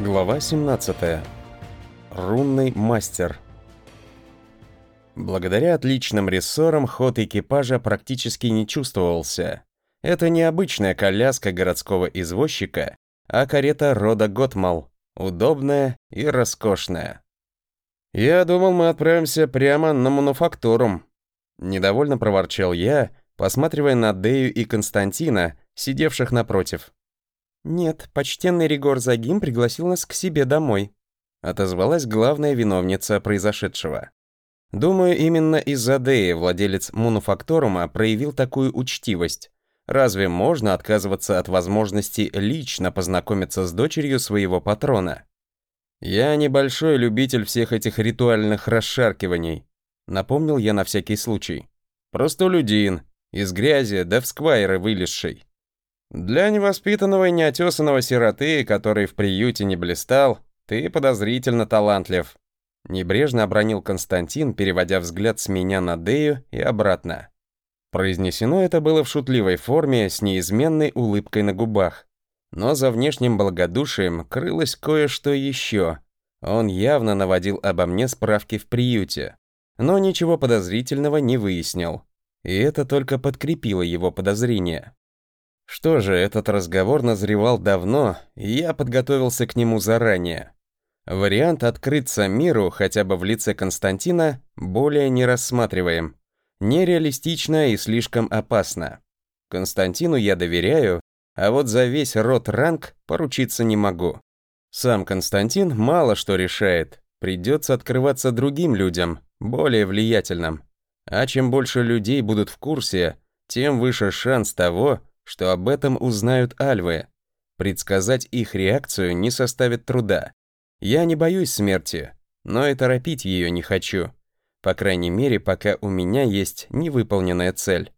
Глава 17. Рунный мастер. Благодаря отличным рессорам ход экипажа практически не чувствовался. Это не обычная коляска городского извозчика, а карета рода Готмал, удобная и роскошная. «Я думал, мы отправимся прямо на мануфактурум», — недовольно проворчал я, посматривая на Дею и Константина, сидевших напротив. «Нет, почтенный Ригор Загим пригласил нас к себе домой», отозвалась главная виновница произошедшего. Думаю, именно из-за Деи владелец мануфакторума проявил такую учтивость. Разве можно отказываться от возможности лично познакомиться с дочерью своего патрона? Я небольшой любитель всех этих ритуальных расшаркиваний, напомнил я на всякий случай. Простолюдин, из грязи да в сквайры вылезший. Для невоспитанного и неотесанного сироты, который в приюте не блистал, ты подозрительно талантлив. Небрежно обронил Константин, переводя взгляд с меня на Дею и обратно. Произнесено это было в шутливой форме, с неизменной улыбкой на губах. Но за внешним благодушием крылось кое-что еще. Он явно наводил обо мне справки в приюте, но ничего подозрительного не выяснил. И это только подкрепило его подозрения. Что же, этот разговор назревал давно, и я подготовился к нему заранее. Вариант открыться миру, хотя бы в лице Константина, более не рассматриваем. Нереалистично и слишком опасно. Константину я доверяю, а вот за весь род ранг поручиться не могу. Сам Константин мало что решает, придется открываться другим людям, более влиятельным. А чем больше людей будут в курсе, тем выше шанс того, что об этом узнают альвы. Предсказать их реакцию не составит труда. Я не боюсь смерти, но и торопить ее не хочу. По крайней мере, пока у меня есть невыполненная цель.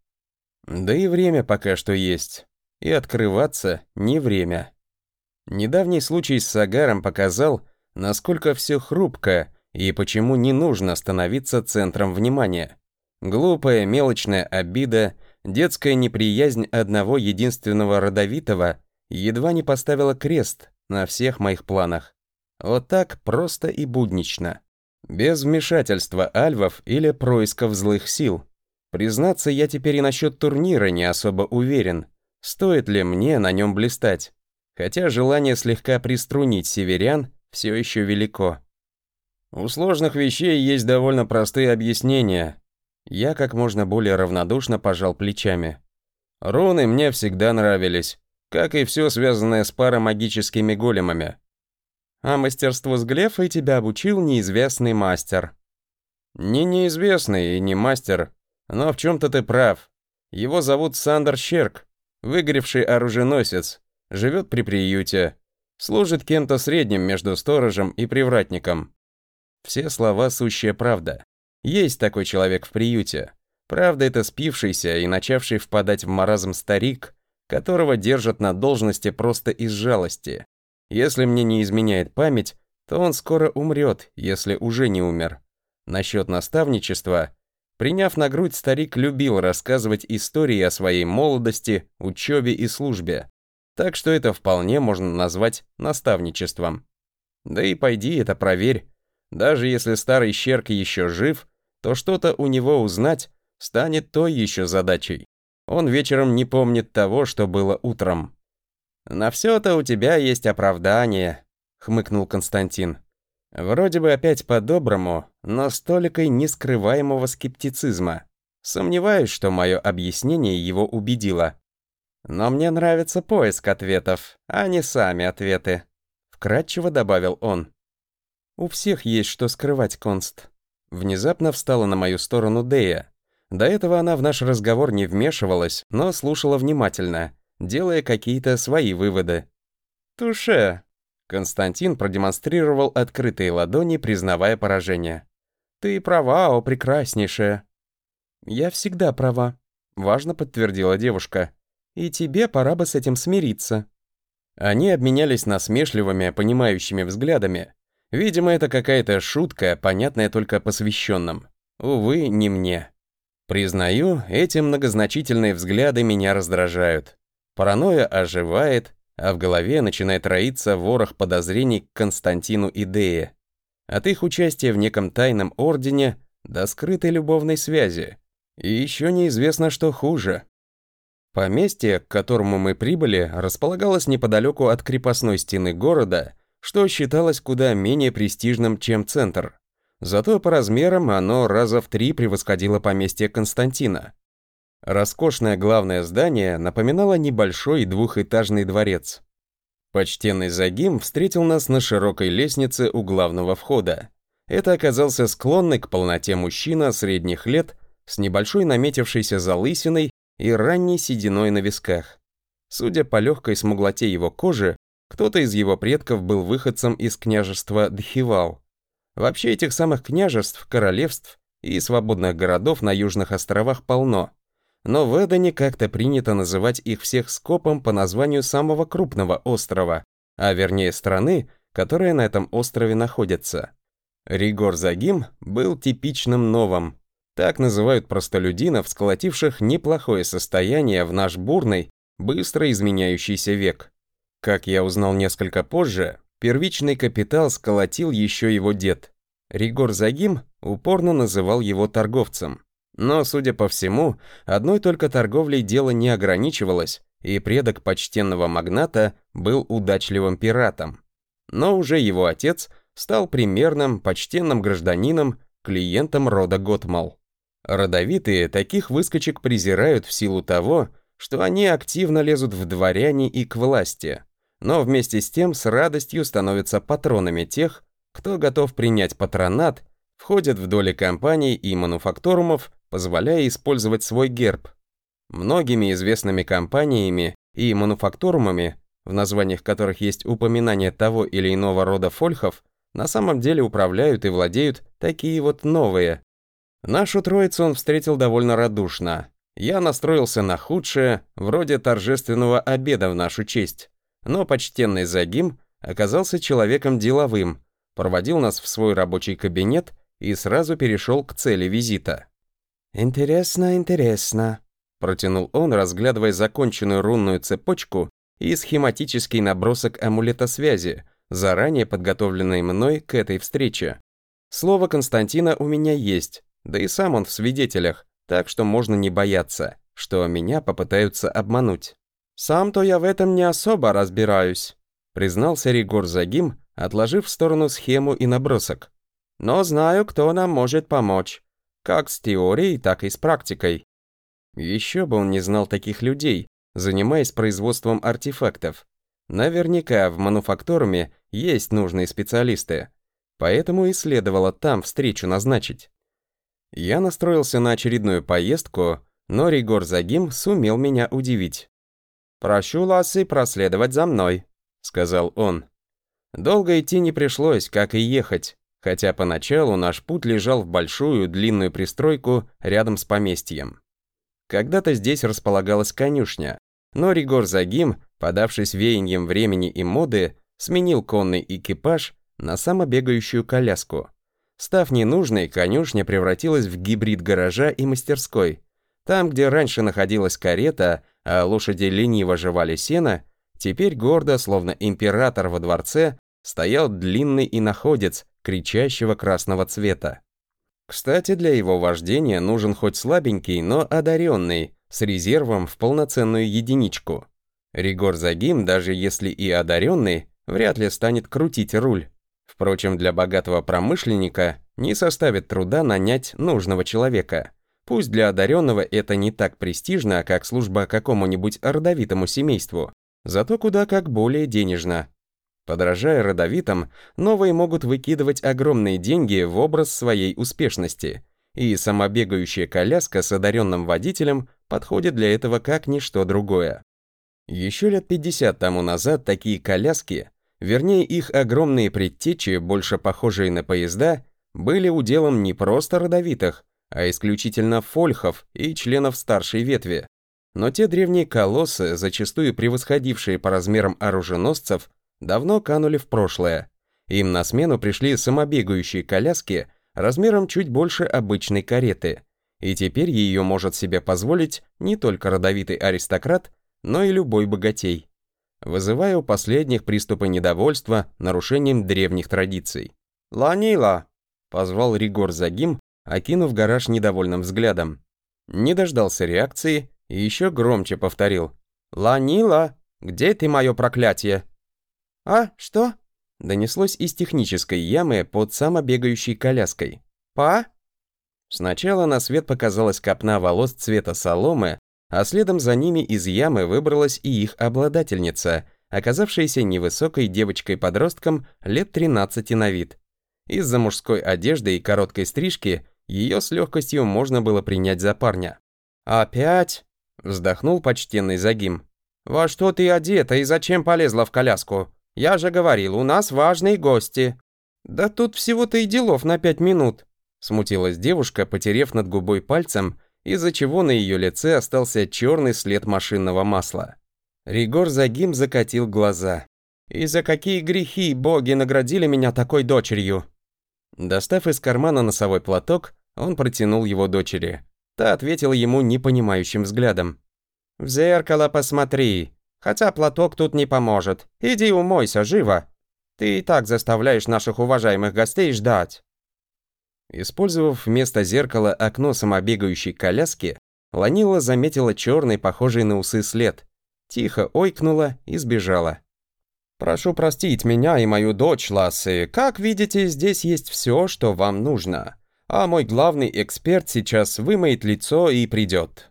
Да и время пока что есть. И открываться не время. Недавний случай с Сагаром показал, насколько все хрупко и почему не нужно становиться центром внимания. Глупая мелочная обида детская неприязнь одного единственного родовитого едва не поставила крест на всех моих планах. Вот так просто и буднично. Без вмешательства альвов или происков злых сил. Признаться, я теперь и насчет турнира не особо уверен, стоит ли мне на нем блистать. Хотя желание слегка приструнить северян все еще велико. У сложных вещей есть довольно простые объяснения, я как можно более равнодушно пожал плечами. Руны мне всегда нравились, как и все связанное с парамагическими големами. А мастерству с глефой тебя обучил неизвестный мастер. Не неизвестный и не мастер, но в чем-то ты прав. Его зовут Сандер Щерк, выгоревший оруженосец, живет при приюте, служит кем-то средним между сторожем и привратником. Все слова сущая правда. Есть такой человек в приюте. Правда, это спившийся и начавший впадать в маразм старик, которого держат на должности просто из жалости. Если мне не изменяет память, то он скоро умрет, если уже не умер. Насчет наставничества. Приняв на грудь, старик любил рассказывать истории о своей молодости, учебе и службе. Так что это вполне можно назвать наставничеством. Да и пойди это проверь. Даже если старый щерк еще жив, то что-то у него узнать станет той еще задачей. Он вечером не помнит того, что было утром. «На все-то у тебя есть оправдание», — хмыкнул Константин. Вроде бы опять по-доброму, но с толикой нескрываемого скептицизма. Сомневаюсь, что мое объяснение его убедило. Но мне нравится поиск ответов, а не сами ответы. Вкратчиво добавил он. У всех есть что скрывать, Конст. Внезапно встала на мою сторону Дея. До этого она в наш разговор не вмешивалась, но слушала внимательно, делая какие-то свои выводы. «Туше!» Константин продемонстрировал открытые ладони, признавая поражение. «Ты права, о прекраснейшая!» «Я всегда права», — важно подтвердила девушка. «И тебе пора бы с этим смириться». Они обменялись насмешливыми, понимающими взглядами, Видимо, это какая-то шутка, понятная только посвященным. Увы, не мне. Признаю, эти многозначительные взгляды меня раздражают. Паранойя оживает, а в голове начинает роиться ворох подозрений к Константину и Дее. От их участия в неком тайном ордене до скрытой любовной связи. И еще неизвестно, что хуже. Поместье, к которому мы прибыли, располагалось неподалеку от крепостной стены города, что считалось куда менее престижным, чем центр. Зато по размерам оно раза в три превосходило поместье Константина. Роскошное главное здание напоминало небольшой двухэтажный дворец. Почтенный Загим встретил нас на широкой лестнице у главного входа. Это оказался склонный к полноте мужчина средних лет с небольшой наметившейся залысиной и ранней сединой на висках. Судя по легкой смуглоте его кожи, кто-то из его предков был выходцем из княжества Дхивал. Вообще этих самых княжеств, королевств и свободных городов на южных островах полно но в Эдене как-то принято называть их всех скопом по названию самого крупного острова, а вернее страны, которая на этом острове находится. Ригор Загим был типичным новым. Так называют простолюдинов, сколотивших неплохое состояние в наш бурный, быстро изменяющийся век. Как я узнал несколько позже, первичный капитал сколотил еще его дед. Ригор Загим упорно называл его торговцем. Но, судя по всему, одной только торговлей дело не ограничивалось, и предок почтенного магната был удачливым пиратом. Но уже его отец стал примерным, почтенным гражданином, клиентом рода Готмал. Родовитые таких выскочек презирают в силу того, что они активно лезут в дворяне и к власти, но вместе с тем с радостью становятся патронами тех, кто готов принять патронат, входят в доли компаний и мануфакторумов, позволяя использовать свой герб. Многими известными компаниями и мануфакторумами, в названиях которых есть упоминание того или иного рода фольхов, на самом деле управляют и владеют такие вот новые. Нашу троицу он встретил довольно радушно. Я настроился на худшее, вроде торжественного обеда в нашу честь. Но почтенный Загим оказался человеком деловым, проводил нас в свой рабочий кабинет и сразу перешел к цели визита. «Интересно, интересно», — протянул он, разглядывая законченную рунную цепочку и схематический набросок амулета связи, заранее подготовленный мной к этой встрече. Слово Константина у меня есть, да и сам он в свидетелях, так что можно не бояться, что меня попытаются обмануть. «Сам-то я в этом не особо разбираюсь», признался Ригор Загим, отложив в сторону схему и набросок. «Но знаю, кто нам может помочь. Как с теорией, так и с практикой. Еще бы он не знал таких людей, занимаясь производством артефактов. Наверняка в мануфакторуме есть нужные специалисты, поэтому и следовало там встречу назначить. Я настроился на очередную поездку, но Ригор Загим сумел меня удивить. «Прошу Лассы проследовать за мной», — сказал он. Долго идти не пришлось, как и ехать хотя поначалу наш путь лежал в большую длинную пристройку рядом с поместьем. Когда-то здесь располагалась конюшня, но Ригор Загим, подавшись веянием времени и моды, сменил конный экипаж на самобегающую коляску. Став ненужной, конюшня превратилась в гибрид гаража и мастерской. Там, где раньше находилась карета, а лошади лениво жевали сено, теперь гордо, словно император во дворце, стоял длинный иноходец, кричащего красного цвета. Кстати, для его вождения нужен хоть слабенький, но одаренный, с резервом в полноценную единичку. Ригор Загим, даже если и одаренный, вряд ли станет крутить руль. Впрочем, для богатого промышленника не составит труда нанять нужного человека. Пусть для одаренного это не так престижно, как служба какому-нибудь родовитому семейству, зато куда как более денежно. Подражая родовитым, новые могут выкидывать огромные деньги в образ своей успешности, и самобегающая коляска с одаренным водителем подходит для этого как ничто другое. Еще лет 50 тому назад такие коляски, вернее их огромные предтечи, больше похожие на поезда, были уделом не просто родовитых, а исключительно фольхов и членов старшей ветви. Но те древние колоссы, зачастую превосходившие по размерам оруженосцев, давно канули в прошлое. Им на смену пришли самобегающие коляски размером чуть больше обычной кареты, и теперь ее может себе позволить не только родовитый аристократ, но и любой богатей. вызывая у последних приступы недовольства нарушением древних традиций. «Ланила!» — позвал Ригор Загим, окинув гараж недовольным взглядом. Не дождался реакции и еще громче повторил. «Ланила, где ты, мое проклятие?» «А, что?» Донеслось из технической ямы под самобегающей коляской. «Па?» Сначала на свет показалась копна волос цвета соломы, а следом за ними из ямы выбралась и их обладательница, оказавшаяся невысокой девочкой-подростком лет 13 на вид. Из-за мужской одежды и короткой стрижки ее с легкостью можно было принять за парня. «Опять?» – вздохнул почтенный Загим. «Во что ты одета и зачем полезла в коляску? Я же говорил, у нас важные гости». «Да тут всего-то и делов на пять минут», – смутилась девушка, потерев над губой пальцем, из-за чего на ее лице остался черный след машинного масла. Ригор Загим закатил глаза. «И за какие грехи боги наградили меня такой дочерью?» Достав из кармана носовой платок, он протянул его дочери. Та ответила ему непонимающим взглядом. «В зеркало посмотри. Хотя платок тут не поможет. Иди умойся, живо. Ты и так заставляешь наших уважаемых гостей ждать». Использовав вместо зеркала окно самобегающей коляски, Ланила заметила черный, похожий на усы след. Тихо ойкнула и сбежала. «Прошу простить меня и мою дочь, Лассы. Как видите, здесь есть все, что вам нужно. А мой главный эксперт сейчас вымоет лицо и придет».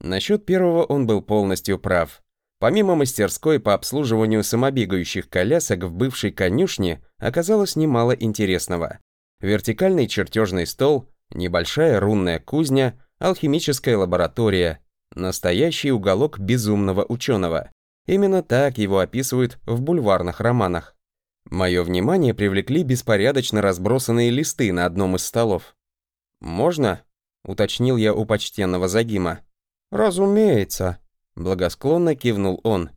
Насчет первого он был полностью прав. Помимо мастерской по обслуживанию самобегающих колясок в бывшей конюшне оказалось немало интересного. Вертикальный чертежный стол, небольшая рунная кузня, алхимическая лаборатория, настоящий уголок безумного ученого. Именно так его описывают в бульварных романах. Мое внимание привлекли беспорядочно разбросанные листы на одном из столов. «Можно?» — уточнил я у почтенного Загима. «Разумеется», — благосклонно кивнул он.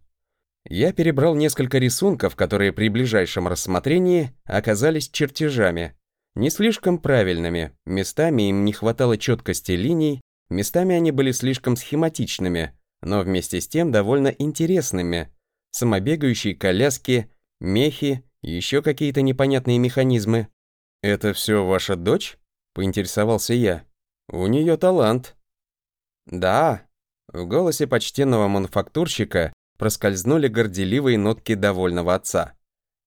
Я перебрал несколько рисунков, которые при ближайшем рассмотрении оказались чертежами. Не слишком правильными, местами им не хватало четкости линий, местами они были слишком схематичными, но вместе с тем довольно интересными. Самобегающие коляски, мехи, еще какие-то непонятные механизмы. «Это все ваша дочь?» – поинтересовался я. «У нее талант». «Да». В голосе почтенного мануфактурщика проскользнули горделивые нотки довольного отца.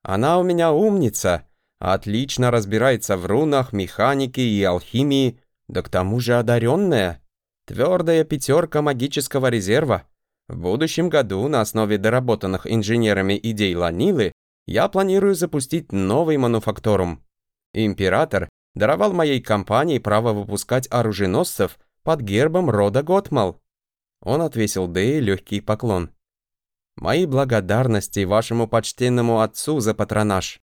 «Она у меня умница, отлично разбирается в рунах, механике и алхимии, да к тому же одаренная». Твердая пятерка магического резерва. В будущем году на основе доработанных инженерами идей Ланилы я планирую запустить новый мануфакторум. Император даровал моей компании право выпускать оруженосцев под гербом рода Готмал. Он отвесил Дэе легкий поклон. Мои благодарности вашему почтенному отцу за патронаж.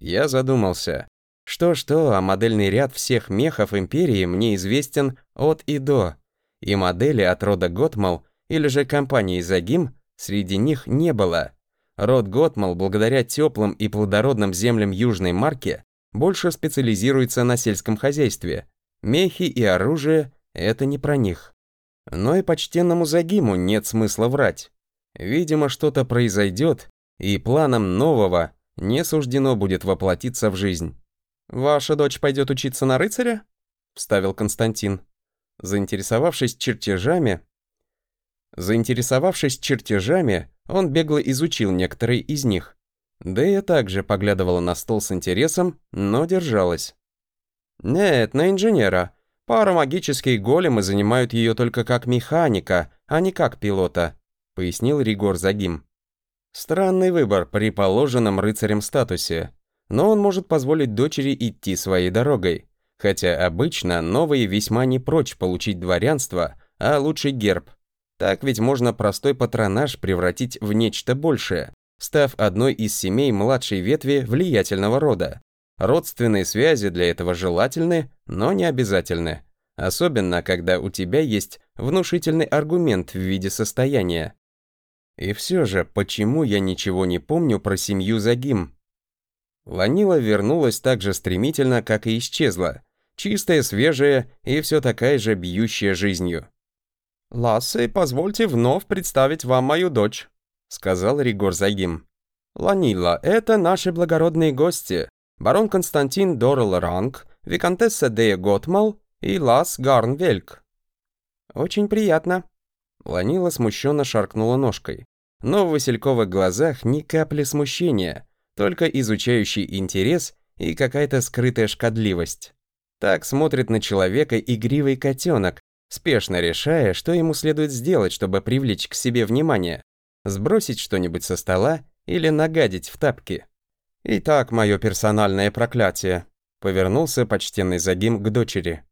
Я задумался. Что-что, а модельный ряд всех мехов Империи мне известен от и до. И модели от рода Готмал или же компании Загим среди них не было. Род Готмал, благодаря теплым и плодородным землям Южной Марки, больше специализируется на сельском хозяйстве. Мехи и оружие – это не про них. Но и почтенному Загиму нет смысла врать. Видимо, что-то произойдет, и планом нового не суждено будет воплотиться в жизнь. «Ваша дочь пойдет учиться на рыцаря?» — вставил Константин. Заинтересовавшись чертежами... Заинтересовавшись чертежами, он бегло изучил некоторые из них. Да я также поглядывала на стол с интересом, но держалась. «Нет, на инженера. Парамагические големы занимают ее только как механика, а не как пилота», — пояснил Ригор Загим. Странный выбор при положенном рыцарем статусе но он может позволить дочери идти своей дорогой. Хотя обычно новые весьма не прочь получить дворянство, а лучше герб. Так ведь можно простой патронаж превратить в нечто большее, став одной из семей младшей ветви влиятельного рода. Родственные связи для этого желательны, но не обязательны. Особенно, когда у тебя есть внушительный аргумент в виде состояния. И все же, почему я ничего не помню про семью Загим? Ланила вернулась так же стремительно, как и исчезла. Чистая, свежая и все такая же бьющая жизнью. «Лассе, позвольте вновь представить вам мою дочь». — сказал Ригор Загим. «Ланила, это наши благородные гости. Барон Константин Дорл Ранг, Викантесса Дея Готмал и Лас Гарнвельк». «Очень приятно». Ланила смущенно шаркнула ножкой. Но в Васильковых глазах ни капли смущения, только изучающий интерес и какая-то скрытая шкодливость. Так смотрит на человека игривый котенок, спешно решая, что ему следует сделать, чтобы привлечь к себе внимание. Сбросить что-нибудь со стола или нагадить в тапки. «Итак, мое персональное проклятие», — повернулся почтенный Загим к дочери.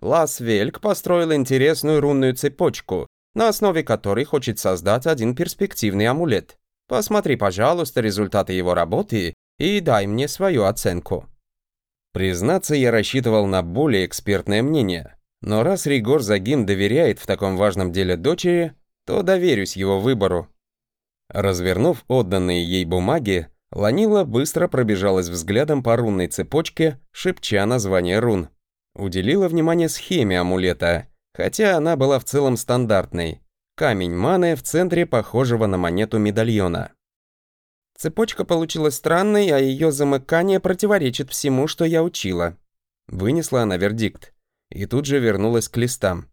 Лас Вельк построил интересную рунную цепочку, на основе которой хочет создать один перспективный амулет. Посмотри, пожалуйста, результаты его работы и дай мне свою оценку. Признаться, я рассчитывал на более экспертное мнение, но раз Ригор Загим доверяет в таком важном деле дочери, то доверюсь его выбору. Развернув отданные ей бумаги, Ланила быстро пробежалась взглядом по рунной цепочке, шепча название рун. Уделила внимание схеме амулета, хотя она была в целом стандартной. Камень маны в центре похожего на монету медальона. Цепочка получилась странной, а ее замыкание противоречит всему, что я учила. Вынесла она вердикт. И тут же вернулась к листам.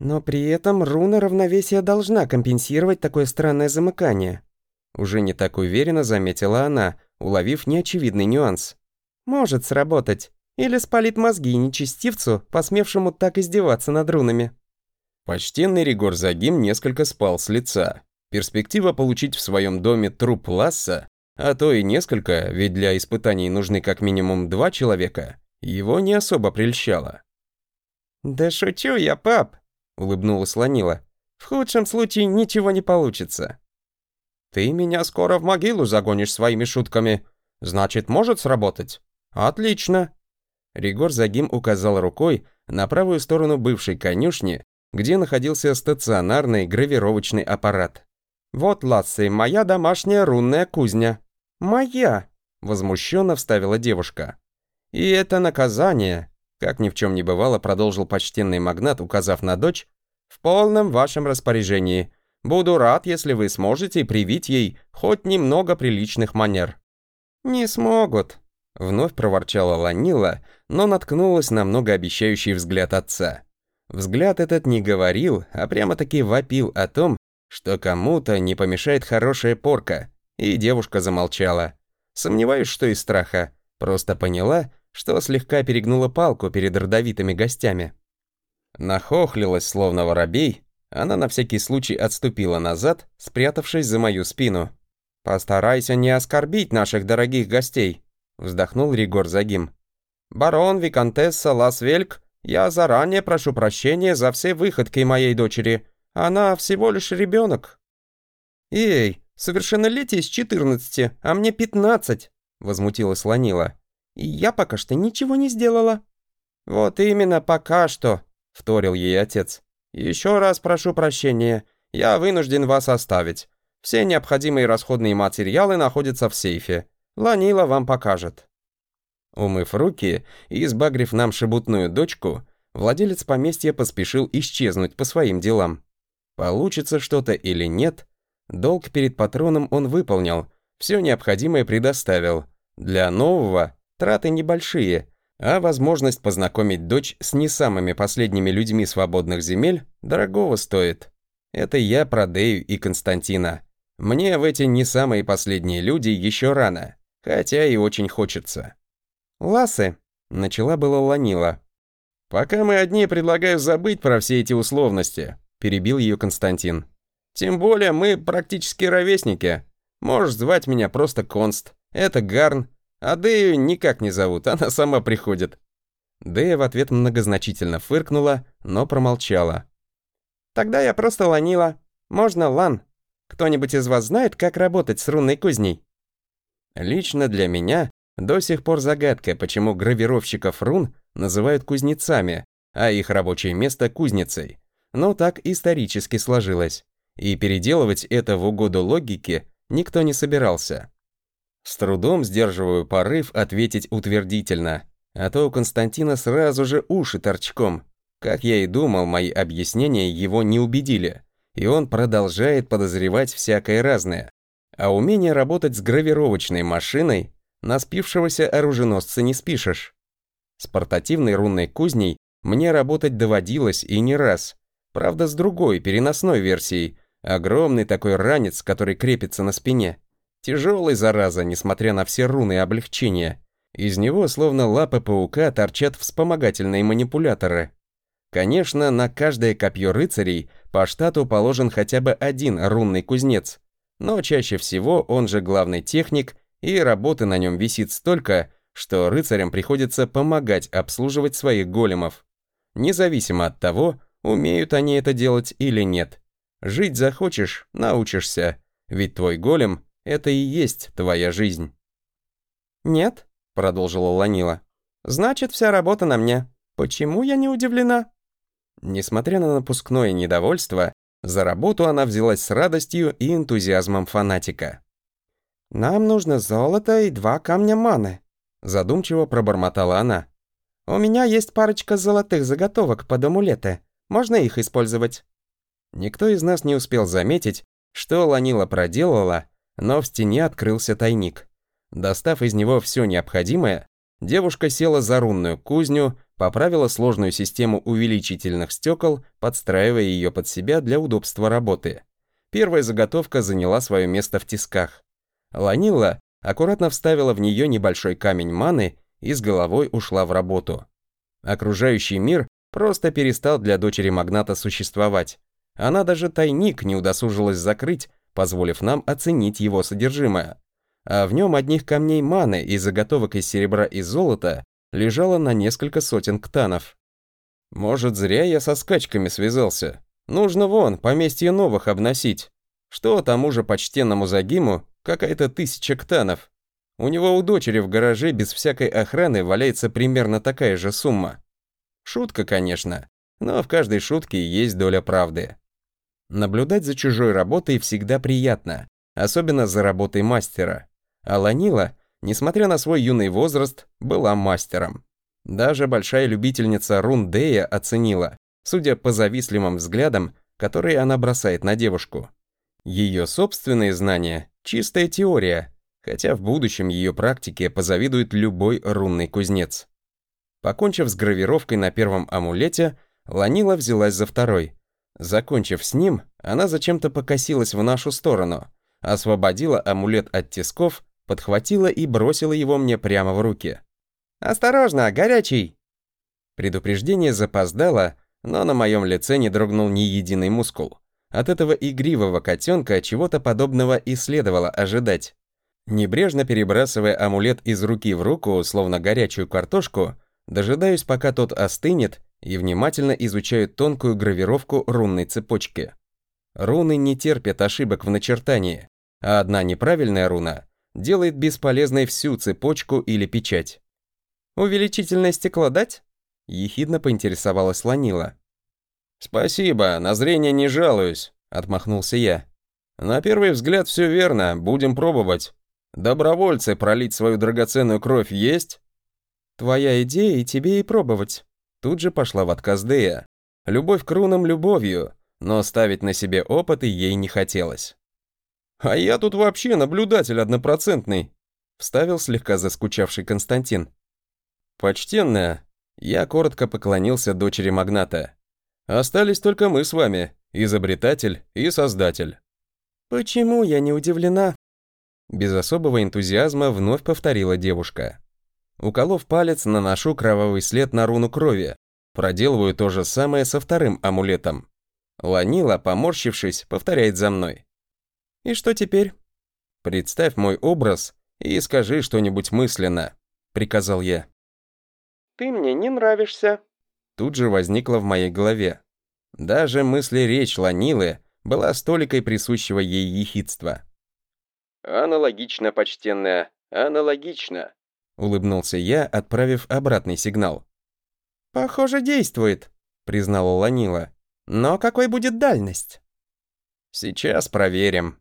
Но при этом руна равновесия должна компенсировать такое странное замыкание. Уже не так уверенно заметила она, уловив неочевидный нюанс. Может сработать. Или спалит мозги нечестивцу, посмевшему так издеваться над рунами. Почтенный Ригор Загим несколько спал с лица. Перспектива получить в своем доме труп Ласса, а то и несколько, ведь для испытаний нужны как минимум два человека, его не особо прельщала. «Да шучу я, пап!» — улыбнулась Ланила. «В худшем случае ничего не получится». «Ты меня скоро в могилу загонишь своими шутками. Значит, может сработать?» «Отлично!» Ригор Загим указал рукой на правую сторону бывшей конюшни, где находился стационарный гравировочный аппарат. «Вот, Лассы, моя домашняя рунная кузня». «Моя!» — возмущенно вставила девушка. «И это наказание», — как ни в чем не бывало, продолжил почтенный магнат, указав на дочь, «в полном вашем распоряжении. Буду рад, если вы сможете привить ей хоть немного приличных манер». «Не смогут», — вновь проворчала Ланила, но наткнулась на многообещающий взгляд отца. Взгляд этот не говорил, а прямо-таки вопил о том, что кому-то не помешает хорошая порка, и девушка замолчала. Сомневаюсь, что из страха, просто поняла, что слегка перегнула палку перед родовитыми гостями. Нахохлилась, словно воробей, она на всякий случай отступила назад, спрятавшись за мою спину. «Постарайся не оскорбить наших дорогих гостей», — вздохнул Ригор Загим. «Барон, Викантесса, Ласвельк, я заранее прошу прощения за все выходки моей дочери. Она всего лишь ребенок». «Эй, совершеннолетие с 14, а мне 15», — возмутилась Ланила. «И я пока что ничего не сделала». «Вот именно пока что», — вторил ей отец. «Еще раз прошу прощения, я вынужден вас оставить. Все необходимые расходные материалы находятся в сейфе. Ланила вам покажет». Умыв руки и избагрив нам шебутную дочку, владелец поместья поспешил исчезнуть по своим делам. Получится что-то или нет, долг перед патроном он выполнил, все необходимое предоставил. Для нового траты небольшие, а возможность познакомить дочь с не самыми последними людьми свободных земель дорогого стоит. Это я про Дею и Константина. Мне в эти не самые последние люди еще рано, хотя и очень хочется. «Лассы», — начала было Ланила. «Пока мы одни, предлагаю забыть про все эти условности», — перебил ее Константин. «Тем более мы практически ровесники. Можешь звать меня просто Конст. Это Гарн, а Дэю никак не зовут, она сама приходит». Дэя в ответ многозначительно фыркнула, но промолчала. «Тогда я просто ланила. Можно лан. Кто-нибудь из вас знает, как работать с рунной кузней?» Лично для меня до сих пор загадка, почему гравировщиков рун называют кузнецами, а их рабочее место кузницей. Но так исторически сложилось. И переделывать это в угоду логике никто не собирался. С трудом сдерживаю порыв ответить утвердительно, а то у Константина сразу же уши торчком. Как я и думал, мои объяснения его не убедили. и он продолжает подозревать всякое разное. А умение работать с гравировочной машиной на спившегося оруженосца не спишешь. С портативной рунной кузней мне работать доводилось и не раз. Правда, с другой, переносной версией. Огромный такой ранец, который крепится на спине. Тяжелый, зараза, несмотря на все руны облегчения. Из него, словно лапы паука, торчат вспомогательные манипуляторы. Конечно, на каждое копье рыцарей по штату положен хотя бы один рунный кузнец, но чаще всего он же главный техник, и работы на нем висит столько, что рыцарям приходится помогать обслуживать своих големов. Независимо от того, умеют они это делать или нет. Жить захочешь – научишься, ведь твой голем – это и есть твоя жизнь. «Нет», – продолжила Ланила, – «значит, вся работа на мне. Почему я не удивлена?» Несмотря на напускное недовольство, за работу она взялась с радостью и энтузиазмом фанатика. «Нам нужно золото и два камня маны», – задумчиво пробормотала она. «У меня есть парочка золотых заготовок под амулеты. Можно их использовать?» Никто из нас не успел заметить, что Ланила проделала, но в стене открылся тайник. Достав из него все необходимое, девушка села за рунную кузню, поправила сложную систему увеличительных стекол, подстраивая ее под себя для удобства работы. Первая заготовка заняла свое место в тисках. Ланила аккуратно вставила в нее небольшой камень маны и с головой ушла в работу. Окружающий мир просто перестал для дочери магната существовать. Она даже тайник не удосужилась закрыть, позволив нам оценить его содержимое. А в нем одних камней маны и заготовок из серебра и золота лежало на несколько сотен ктанов. Может, зря я со скачками связался. Нужно вон, поместье новых обносить. Что тому же почтенному Загиму какая-то тысяча ктанов. У него у дочери в гараже без всякой охраны валяется примерно такая же сумма. Шутка, конечно, но в каждой шутке есть доля правды. Наблюдать за чужой работой всегда приятно, особенно за работой мастера. А Ланила несмотря на свой юный возраст, была мастером. Даже большая любительница Рундея оценила, судя по завистливым взглядам, которые она бросает на девушку. Ее собственные знания – чистая теория, хотя в будущем ее практике позавидует любой рунный кузнец. Покончив с гравировкой на первом амулете, Ланила взялась за второй. Закончив с ним, она зачем-то покосилась в нашу сторону, освободила амулет от тисков подхватила и бросила его мне прямо в руки. «Осторожно, горячий!» Предупреждение запоздало, но на моем лице не дрогнул ни единый мускул. От этого игривого котенка чего-то подобного и следовало ожидать. Небрежно перебрасывая амулет из руки в руку, словно горячую картошку, дожидаюсь, пока тот остынет, и внимательно изучаю тонкую гравировку рунной цепочки. Руны не терпят ошибок в начертании, а одна неправильная руна делает бесполезной всю цепочку или печать. «Увеличительное стекло дать?» — ехидно поинтересовалась Ланила. «Спасибо, на зрение не жалуюсь», — отмахнулся я. «На первый взгляд все верно, будем пробовать. Добровольцы пролить свою драгоценную кровь есть?» «Твоя идея, и тебе и пробовать». Тут же пошла в отказ Дея. Любовь к рунам любовью, но ставить на себе опыты ей не хотелось. «А я тут вообще наблюдатель однопроцентный», — вставил слегка заскучавший Константин. «Почтенная», — я коротко поклонился дочери магната. «Остались только мы с вами, изобретатель и создатель». «Почему я не удивлена?» Без особого энтузиазма вновь повторила девушка. Уколов палец, наношу кровавый след на руну крови. Проделываю то же самое со вторым амулетом. Ланила, поморщившись, повторяет за мной. И что теперь? Представь мой образ и скажи что-нибудь мысленно, приказал я. Ты мне не нравишься. Тут же возникло в моей голове. Даже мысли-речь Ланилы была столикой присущего ей ехидства. «Аналогично, почтенная, аналогично», — улыбнулся я, отправив обратный сигнал. «Похоже, действует», — признала Ланила. «Но какой будет дальность?» «Сейчас проверим»,